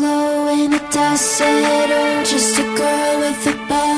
slow and it does settle. Just a girl with a body.